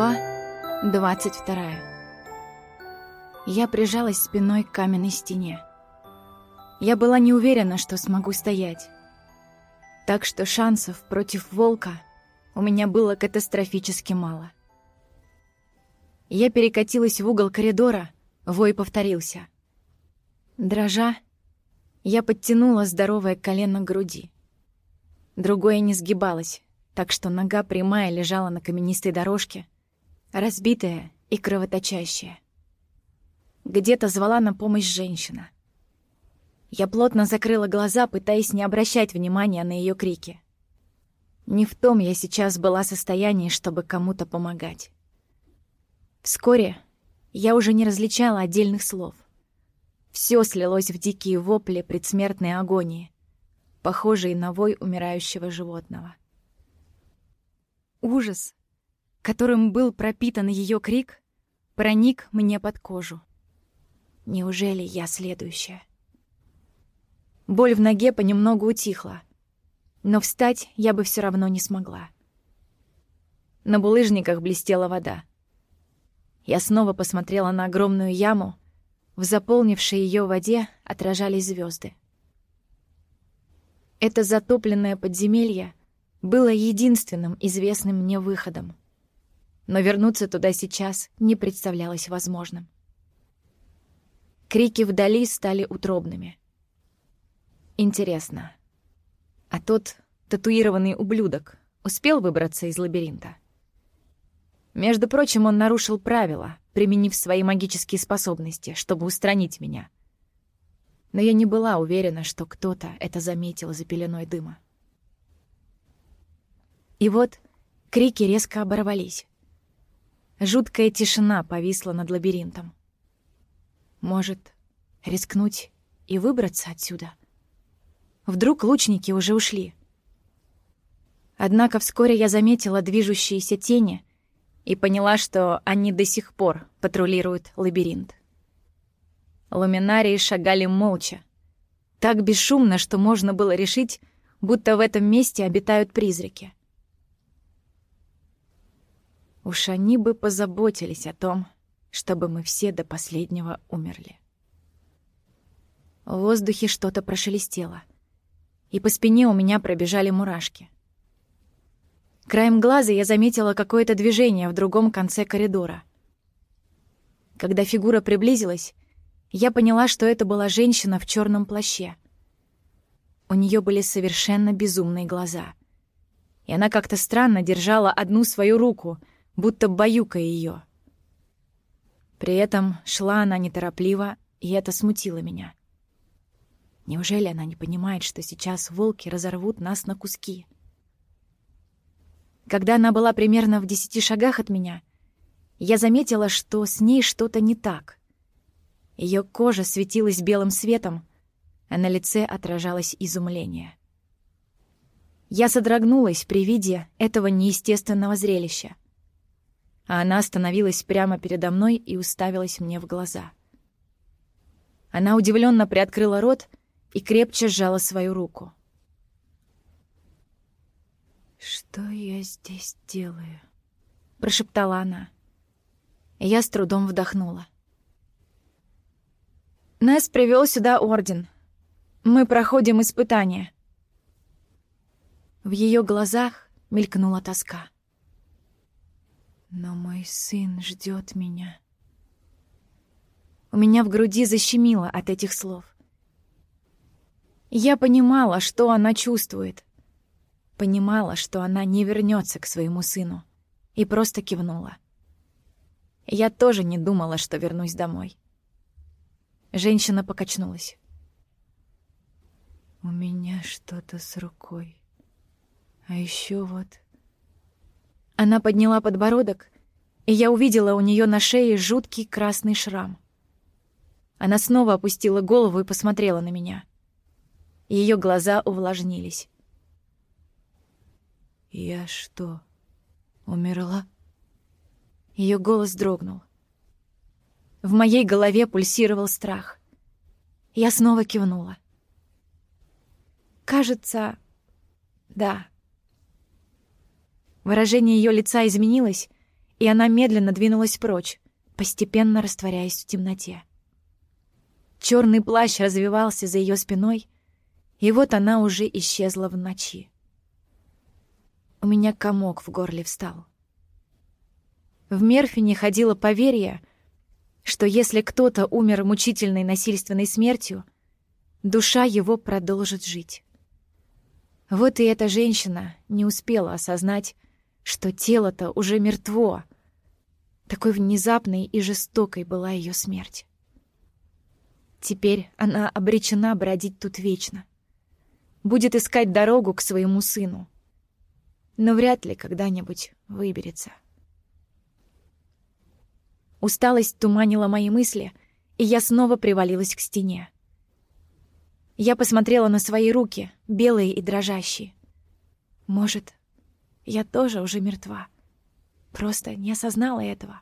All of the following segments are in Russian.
Глава 22 Я прижалась спиной к каменной стене. Я была не уверена, что смогу стоять. Так что шансов против волка у меня было катастрофически мало. Я перекатилась в угол коридора, вой повторился. Дрожа, я подтянула здоровое колено к груди. Другое не сгибалось, так что нога прямая лежала на каменистой дорожке, разбитая и кровоточащая. Где-то звала на помощь женщина. Я плотно закрыла глаза, пытаясь не обращать внимания на ее крики. Не в том я сейчас была состоянии, чтобы кому-то помогать. Вскоре я уже не различала отдельных слов. Все слилось в дикие вопли предсмертной агонии, похожие на вой умирающего животного. Ужас, которым был пропитан ее крик, проник мне под кожу. Неужели я следующая? Боль в ноге понемногу утихла, но встать я бы все равно не смогла. На булыжниках блестела вода. Я снова посмотрела на огромную яму, в заполнившей ее воде отражались звезды. Это затопленное подземелье было единственным известным мне выходом. Но вернуться туда сейчас не представлялось возможным. Крики вдали стали утробными. Интересно, а тот татуированный ублюдок успел выбраться из лабиринта? Между прочим, он нарушил правила, применив свои магические способности, чтобы устранить меня. Но я не была уверена, что кто-то это заметил за пеленой дыма. И вот крики резко оборвались. Жуткая тишина повисла над лабиринтом. Может, рискнуть и выбраться отсюда? Вдруг лучники уже ушли? Однако вскоре я заметила движущиеся тени и поняла, что они до сих пор патрулируют лабиринт. Луминарии шагали молча, так бесшумно, что можно было решить, будто в этом месте обитают призраки. Уж они бы позаботились о том, чтобы мы все до последнего умерли. В воздухе что-то прошелестело, и по спине у меня пробежали мурашки. Краем глаза я заметила какое-то движение в другом конце коридора. Когда фигура приблизилась, я поняла, что это была женщина в черном плаще. У нее были совершенно безумные глаза. И она как-то странно держала одну свою руку — будто баюкая ее. При этом шла она неторопливо, и это смутило меня. Неужели она не понимает, что сейчас волки разорвут нас на куски? Когда она была примерно в десяти шагах от меня, я заметила, что с ней что-то не так. Ее кожа светилась белым светом, а на лице отражалось изумление. Я содрогнулась при виде этого неестественного зрелища а она остановилась прямо передо мной и уставилась мне в глаза. Она удивленно приоткрыла рот и крепче сжала свою руку. «Что я здесь делаю?» — прошептала она. я с трудом вдохнула. «Нас привел сюда Орден. Мы проходим испытания». В ее глазах мелькнула тоска. Но мой сын ждет меня. У меня в груди защемило от этих слов. Я понимала, что она чувствует. Понимала, что она не вернется к своему сыну. И просто кивнула. Я тоже не думала, что вернусь домой. Женщина покачнулась. «У меня что-то с рукой. А еще вот она подняла подбородок, и я увидела у нее на шее жуткий красный шрам. Она снова опустила голову и посмотрела на меня. Ее глаза увлажнились. «Я что, умерла?» Ее голос дрогнул. В моей голове пульсировал страх. Я снова кивнула. «Кажется, да». Выражение ее лица изменилось, и она медленно двинулась прочь, постепенно растворяясь в темноте. Черный плащ развивался за ее спиной, и вот она уже исчезла в ночи. У меня комок в горле встал. В Мерфине ходило поверье, что если кто-то умер мучительной насильственной смертью, душа его продолжит жить. Вот и эта женщина не успела осознать, что тело-то уже мертво. Такой внезапной и жестокой была ее смерть. Теперь она обречена бродить тут вечно. Будет искать дорогу к своему сыну. Но вряд ли когда-нибудь выберется. Усталость туманила мои мысли, и я снова привалилась к стене. Я посмотрела на свои руки, белые и дрожащие. Может, я тоже уже мертва. Просто не осознала этого.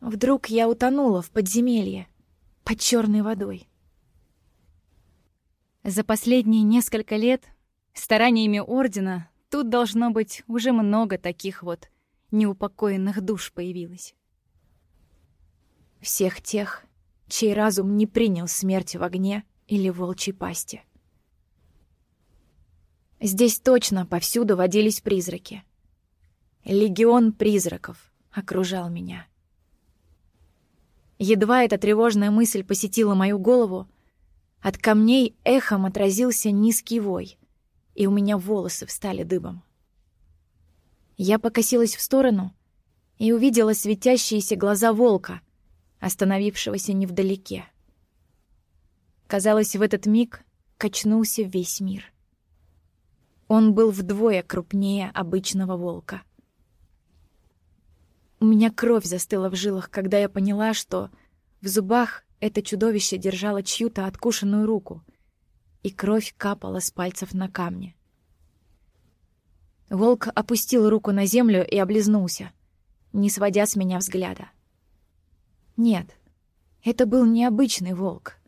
Вдруг я утонула в подземелье под черной водой. За последние несколько лет стараниями Ордена тут должно быть уже много таких вот неупокоенных душ появилось. Всех тех, чей разум не принял смерть в огне или волчьей пасти. Здесь точно повсюду водились призраки. Легион призраков окружал меня. Едва эта тревожная мысль посетила мою голову, от камней эхом отразился низкий вой, и у меня волосы встали дыбом. Я покосилась в сторону и увидела светящиеся глаза волка, остановившегося невдалеке. Казалось, в этот миг качнулся весь мир. Он был вдвое крупнее обычного волка. У меня кровь застыла в жилах, когда я поняла, что в зубах это чудовище держало чью-то откушенную руку, и кровь капала с пальцев на камни. Волк опустил руку на землю и облизнулся, не сводя с меня взгляда. Нет, это был не обычный волк,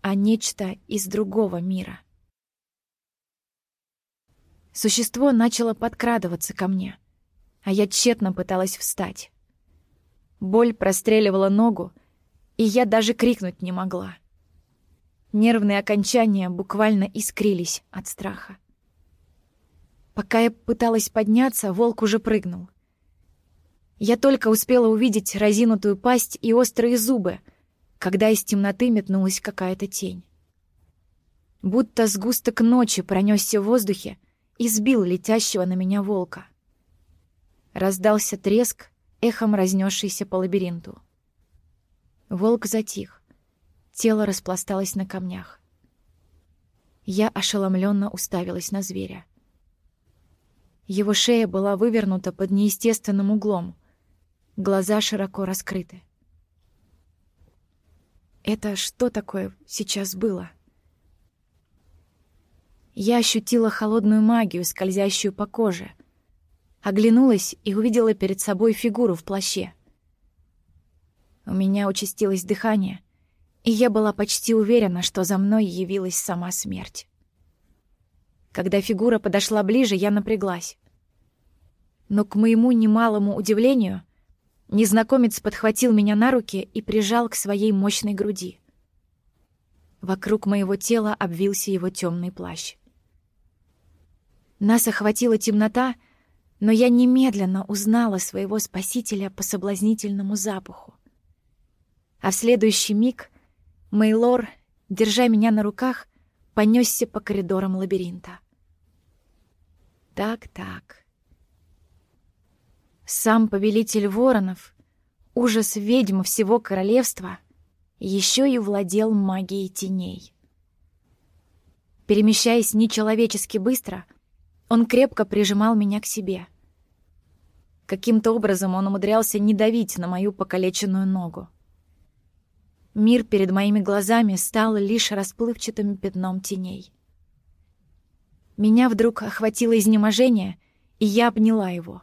а нечто из другого мира. Существо начало подкрадываться ко мне, а я тщетно пыталась встать. Боль простреливала ногу, и я даже крикнуть не могла. Нервные окончания буквально искрились от страха. Пока я пыталась подняться, волк уже прыгнул. Я только успела увидеть разинутую пасть и острые зубы, когда из темноты метнулась какая-то тень. Будто сгусток ночи пронесся в воздухе и сбил летящего на меня волка. Раздался треск, эхом разнесшийся по лабиринту. Волк затих. Тело распласталось на камнях. Я ошеломленно уставилась на зверя. Его шея была вывернута под неестественным углом, глаза широко раскрыты. Это что такое сейчас было? Я ощутила холодную магию, скользящую по коже. Оглянулась и увидела перед собой фигуру в плаще. У меня участилось дыхание, и я была почти уверена, что за мной явилась сама смерть. Когда фигура подошла ближе, я напряглась. Но, к моему немалому удивлению, незнакомец подхватил меня на руки и прижал к своей мощной груди. Вокруг моего тела обвился его темный плащ. Нас охватила темнота, но я немедленно узнала своего спасителя по соблазнительному запаху. А в следующий миг Мейлор, держа меня на руках, понесся по коридорам лабиринта. Так-так. Сам повелитель воронов, ужас ведьм всего королевства, еще и владел магией теней. Перемещаясь нечеловечески быстро — он крепко прижимал меня к себе. Каким-то образом он умудрялся не давить на мою покалеченную ногу. Мир перед моими глазами стал лишь расплывчатым пятном теней. Меня вдруг охватило изнеможение, и я обняла его.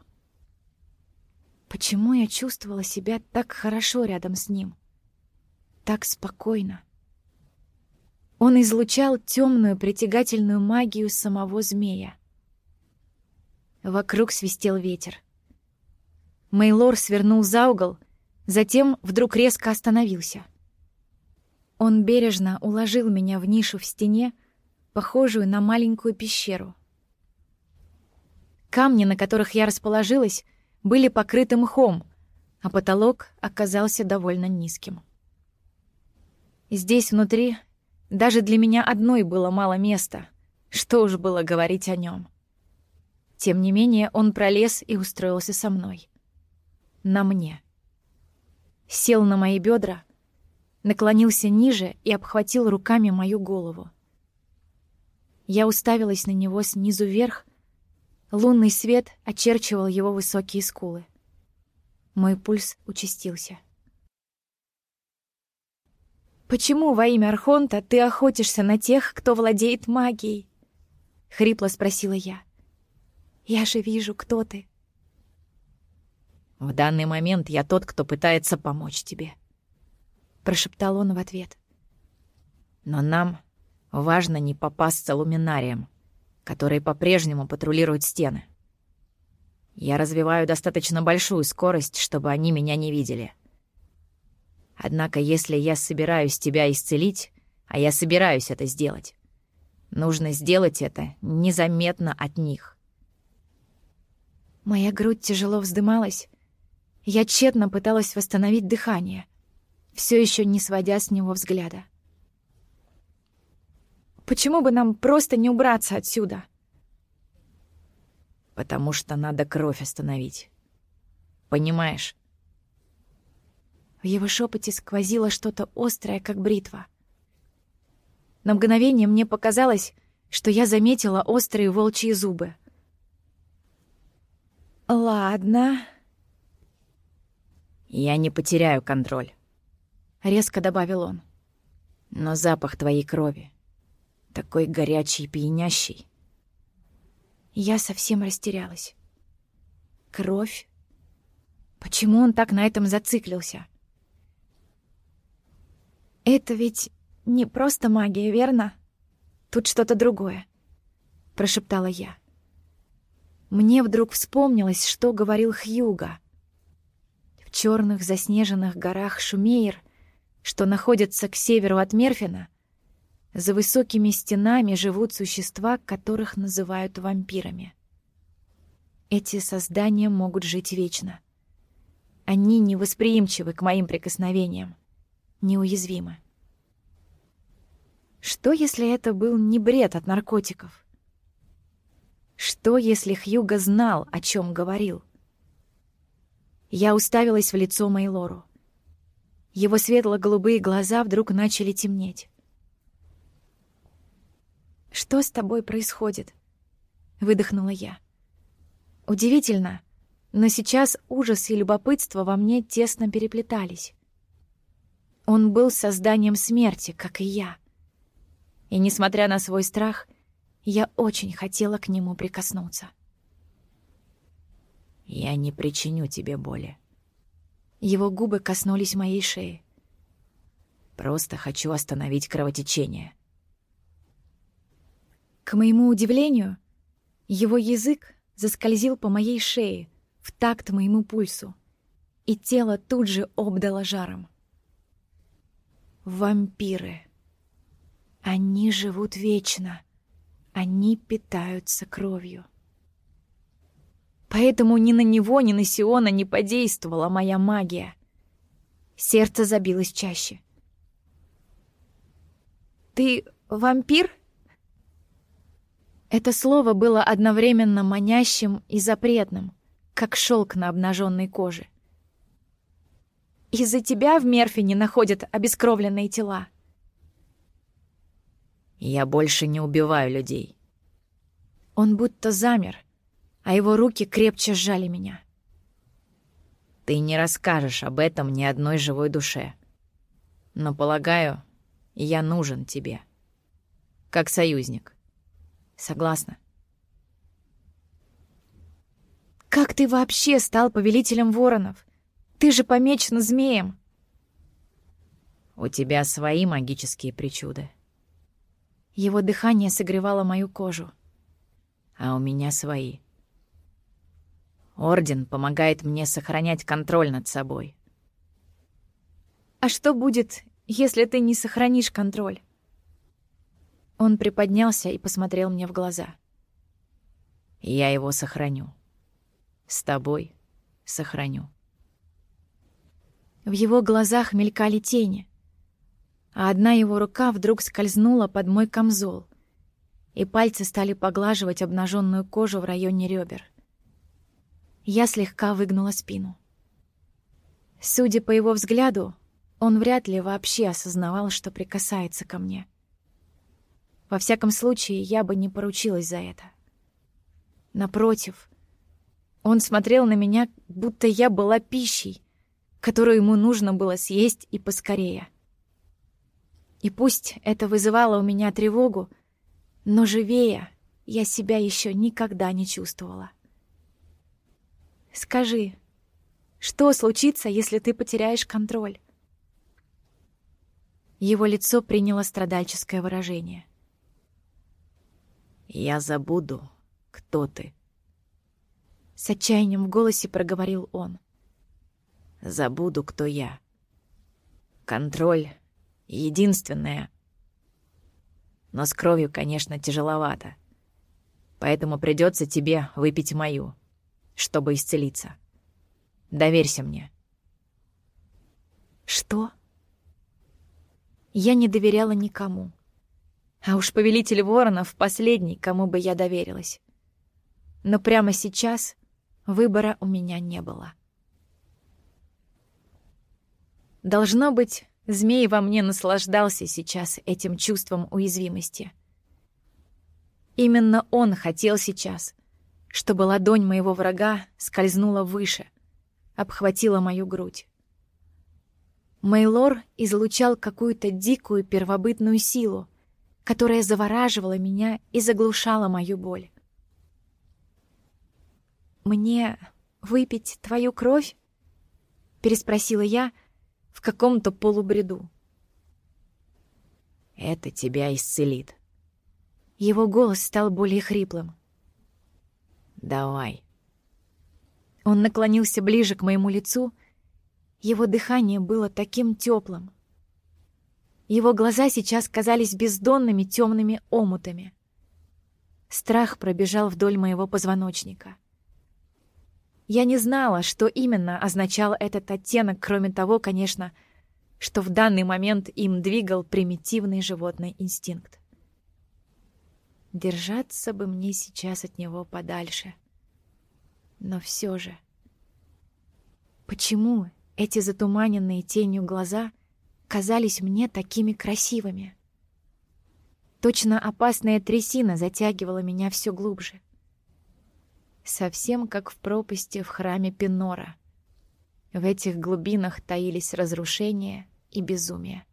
Почему я чувствовала себя так хорошо рядом с ним? Так спокойно. Он излучал темную притягательную магию самого змея. Вокруг свистел ветер. Мейлор свернул за угол, затем вдруг резко остановился. Он бережно уложил меня в нишу в стене, похожую на маленькую пещеру. Камни, на которых я расположилась, были покрыты мхом, а потолок оказался довольно низким. Здесь внутри даже для меня одной было мало места, что уж было говорить о нем. Тем не менее, он пролез и устроился со мной. На мне. Сел на мои бедра, наклонился ниже и обхватил руками мою голову. Я уставилась на него снизу вверх, лунный свет очерчивал его высокие скулы. Мой пульс участился. «Почему во имя Архонта ты охотишься на тех, кто владеет магией?» — хрипло спросила я. «Я же вижу, кто ты». «В данный момент я тот, кто пытается помочь тебе», — прошептал он в ответ. «Но нам важно не попасться луминариям, которые по-прежнему патрулируют стены. Я развиваю достаточно большую скорость, чтобы они меня не видели». Однако, если я собираюсь тебя исцелить, а я собираюсь это сделать, нужно сделать это незаметно от них. Моя грудь тяжело вздымалась. Я тщетно пыталась восстановить дыхание, все еще не сводя с него взгляда. «Почему бы нам просто не убраться отсюда?» «Потому что надо кровь остановить. Понимаешь?» В его шепоте сквозило что-то острое, как бритва. На мгновение мне показалось, что я заметила острые волчьи зубы. «Ладно». «Я не потеряю контроль», — резко добавил он. «Но запах твоей крови, такой горячий и пьянящий». Я совсем растерялась. Кровь? Почему он так на этом зациклился? «Это ведь не просто магия, верно? Тут что-то другое», — прошептала я. Мне вдруг вспомнилось, что говорил Хьюга. В черных заснеженных горах Шумейр, что находятся к северу от Мерфина, за высокими стенами живут существа, которых называют вампирами. Эти создания могут жить вечно. Они невосприимчивы к моим прикосновениям неуязвимы. Что, если это был не бред от наркотиков? Что, если Хьюго знал, о чем говорил? Я уставилась в лицо Мейлору. Его светло-голубые глаза вдруг начали темнеть. «Что с тобой происходит?» — выдохнула я. Удивительно, но сейчас ужас и любопытство во мне тесно переплетались. Он был созданием смерти, как и я. И, несмотря на свой страх, я очень хотела к нему прикоснуться. «Я не причиню тебе боли». Его губы коснулись моей шеи. «Просто хочу остановить кровотечение». К моему удивлению, его язык заскользил по моей шее в такт моему пульсу, и тело тут же обдало жаром. Вампиры. Они живут вечно. Они питаются кровью. Поэтому ни на него, ни на Сиона не подействовала моя магия. Сердце забилось чаще. «Ты вампир?» Это слово было одновременно манящим и запретным, как шелк на обнаженной коже. Из-за тебя в Мерфине находят обескровленные тела. Я больше не убиваю людей. Он будто замер, а его руки крепче сжали меня. Ты не расскажешь об этом ни одной живой душе. Но, полагаю, я нужен тебе. Как союзник. Согласна? Как ты вообще стал повелителем воронов? Ты же помечен змеем!» «У тебя свои магические причуды». Его дыхание согревало мою кожу. «А у меня свои». Орден помогает мне сохранять контроль над собой. А что будет, если ты не сохранишь контроль? Он приподнялся и посмотрел мне в глаза. Я его сохраню. С тобой сохраню. В его глазах мелькали тени, а одна его рука вдруг скользнула под мой камзол, и пальцы стали поглаживать обнаженную кожу в районе ребер. Я слегка выгнула спину. Судя по его взгляду, он вряд ли вообще осознавал, что прикасается ко мне. Во всяком случае, я бы не поручилась за это. Напротив, он смотрел на меня, будто я была пищей, которую ему нужно было съесть и поскорее. И пусть это вызывало у меня тревогу, но живее я себя еще никогда не чувствовала. Скажи, что случится, если ты потеряешь контроль? Его лицо приняло страдальческое выражение. «Я забуду, кто ты». С отчаянием в голосе проговорил он. «Забуду, кто я. Контроль — единственное. Но с кровью, конечно, тяжеловато. Поэтому придется тебе выпить мою, чтобы исцелиться. Доверься мне». «Что?» Я не доверяла никому. А уж повелитель воронов — последний, кому бы я доверилась. Но прямо сейчас выбора у меня не было. Должно быть, змей во мне наслаждался сейчас этим чувством уязвимости. Именно он хотел сейчас, чтобы ладонь моего врага скользнула выше, обхватила мою грудь. Мейлор излучал какую-то дикую первобытную силу, которая завораживала меня и заглушала мою боль. «Мне выпить твою кровь?» — переспросила я в каком-то полубреду. «Это тебя исцелит». Его голос стал более хриплым. «Давай». Он наклонился ближе к моему лицу его дыхание было таким теплым. Его глаза сейчас казались бездонными темными омутами. Страх пробежал вдоль моего позвоночника. Я не знала, что именно означал этот оттенок, кроме того, конечно, что в данный момент им двигал примитивный животный инстинкт. Держаться бы мне сейчас от него подальше. Но все же... Почему эти затуманенные тенью глаза казались мне такими красивыми. Точно опасная трясина затягивала меня все глубже. Совсем как в пропасти в храме Пинора. В этих глубинах таились разрушение и безумие.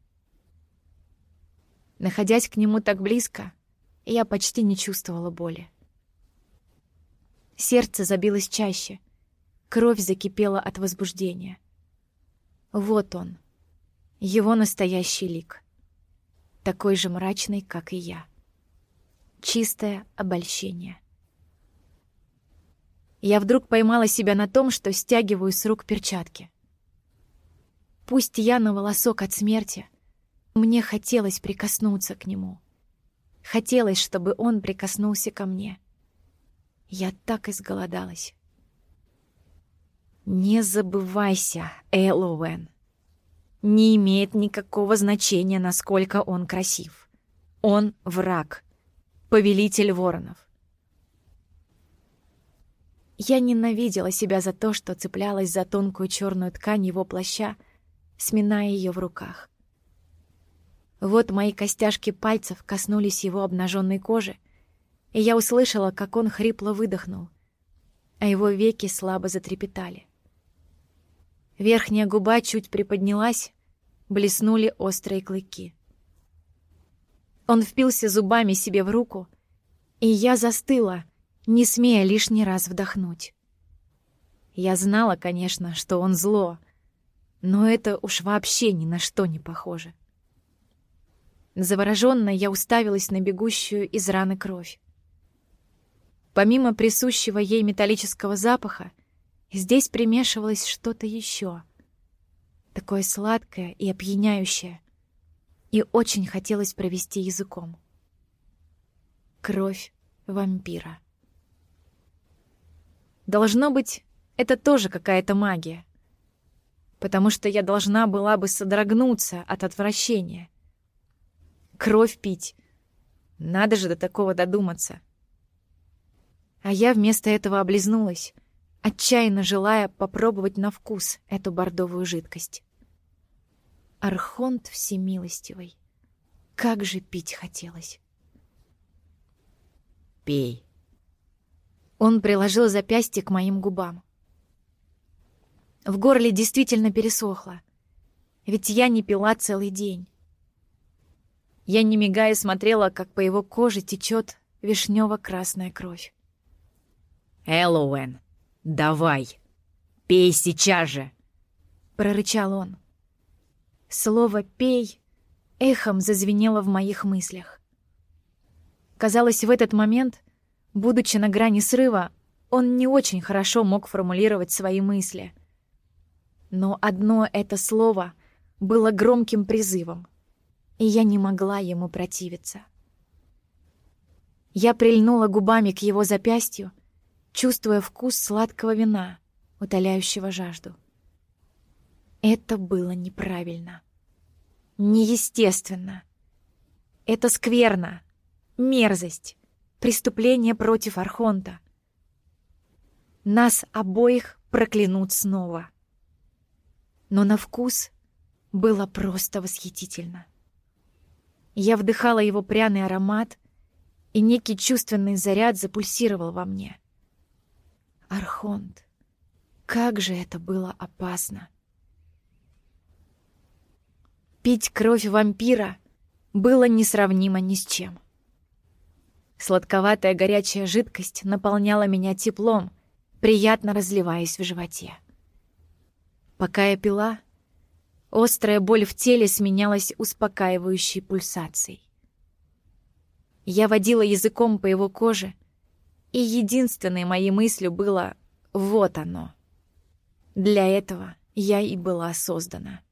Находясь к нему так близко, я почти не чувствовала боли. Сердце забилось чаще, кровь закипела от возбуждения — вот он, его настоящий лик. Такой же мрачный, как и я. Чистое обольщение. Я вдруг поймала себя на том, что стягиваю с рук перчатки. Пусть я на волосок от смерти, мне хотелось прикоснуться к нему. Хотелось, чтобы он прикоснулся ко мне. Я так изголодалась. Не забывайся, Элоуэн. Не имеет никакого значения, насколько он красив. Он враг, повелитель воронов. Я ненавидела себя за то, что цеплялась за тонкую черную ткань его плаща, сминая ее в руках. Вот мои костяшки пальцев коснулись его обнаженной кожи, и я услышала, как он хрипло выдохнул, а его веки слабо затрепетали. Верхняя губа чуть приподнялась, блеснули острые клыки. Он впился зубами себе в руку, и я застыла, не смея лишний раз вдохнуть. Я знала, конечно, что он зло, но это уж вообще ни на что не похоже. Заворожённо я уставилась на бегущую из раны кровь. Помимо присущего ей металлического запаха, здесь примешивалось что-то еще. Такое сладкое и опьяняющее. И очень хотелось провести языком. Кровь вампира. Должно быть, это тоже какая-то магия. Потому что я должна была бы содрогнуться от отвращения. Кровь пить. Надо же до такого додуматься. А я вместо этого облизнулась, отчаянно желая попробовать на вкус эту бордовую жидкость. Архонт всемилостивый. Как же пить хотелось. «Пей», он приложил запястье к моим губам. В горле действительно пересохло. Ведь я не пила целый день. Я, не мигая, смотрела, как по его коже течет вишнево-красная кровь. «Эллоуэн, давай! Пей сейчас же!» — прорычал он. Слово «пей» эхом зазвенело в моих мыслях. Казалось, в этот момент Будучи на грани срыва, он не очень хорошо мог формулировать свои мысли. Но одно это слово было громким призывом, и я не могла ему противиться. Я прильнула губами к его запястью, чувствуя вкус сладкого вина, утоляющего жажду. Это было неправильно. Неестественно. Это скверно. Мерзость преступление против Архонта. Нас обоих проклянут снова. Но на вкус было просто восхитительно. Я вдыхала его пряный аромат, и некий чувственный заряд запульсировал во мне. Архонт, как же это было опасно! Пить кровь вампира было несравнимо ни с чем. Сладковатая горячая жидкость наполняла меня теплом, приятно разливаясь в животе. Пока я пила, острая боль в теле сменялась успокаивающей пульсацией. Я водила языком по его коже, и единственной моей мыслью было «вот оно». Для этого я и была создана.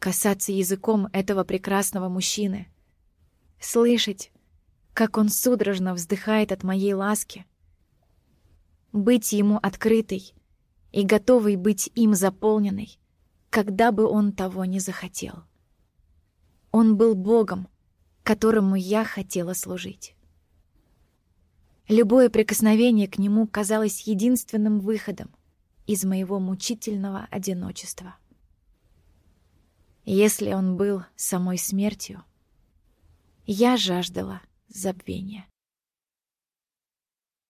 Касаться языком этого прекрасного мужчины, слышать, как он судорожно вздыхает от моей ласки. Быть ему открытой и готовой быть им заполненной, когда бы он того не захотел. Он был Богом, которому я хотела служить. Любое прикосновение к нему казалось единственным выходом из моего мучительного одиночества. Если он был самой смертью, я жаждала забвения.